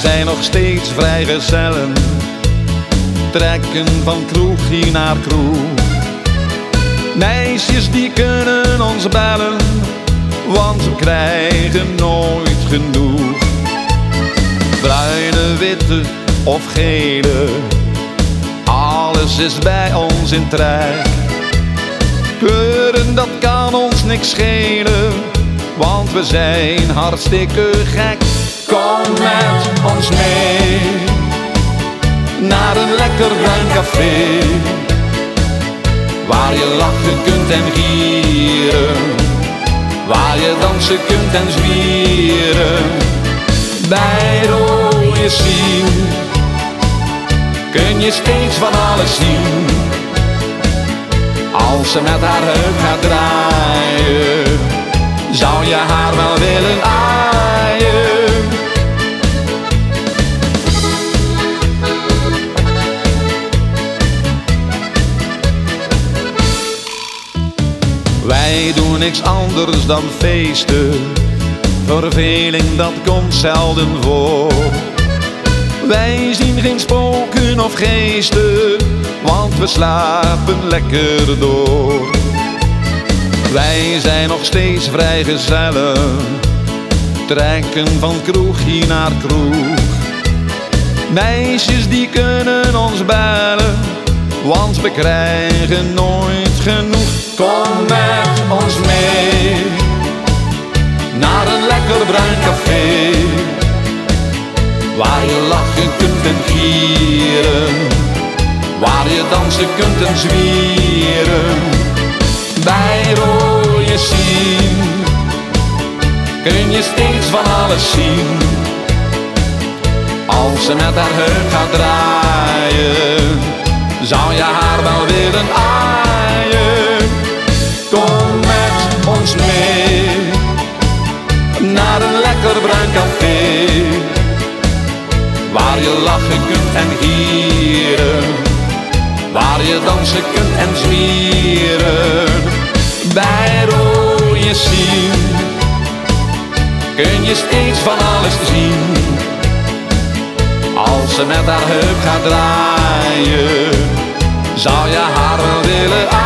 zijn nog steeds vrijgezellen, trekken van kroegje naar kroeg. Meisjes die kunnen ons bellen, want we krijgen nooit genoeg. Bruine, witte of gele, alles is bij ons in trek. Kleuren, dat kan ons niks schelen, want we zijn hartstikke gek. Kom met ons mee naar een lekker bruin café, waar je lachen kunt en gieren, waar je dansen kunt en zwieren. Bij rode zien kun je steeds van alles zien. Als ze met haar heup gaat draaien, Wij doen niks anders dan feesten, verveling dat komt zelden voor. Wij zien geen spoken of geesten, want we slapen lekker door. Wij zijn nog steeds vrijgezellen, trekken van kroegje naar kroeg. Meisjes die kunnen ons bellen, want we krijgen nooit genoeg. Dansen kunt en zwieren. Bij rode zien kun je steeds van alles zien. Als ze met haar heup gaat draaien, zou je haar wel willen aaien. Kom met ons mee naar een lekker bruin café, waar je lachen kunt en gieren, je dansen kunt en zwieren. Bij rode zien kun je steeds van alles zien. Als ze met haar heup gaat draaien, zou je haar willen.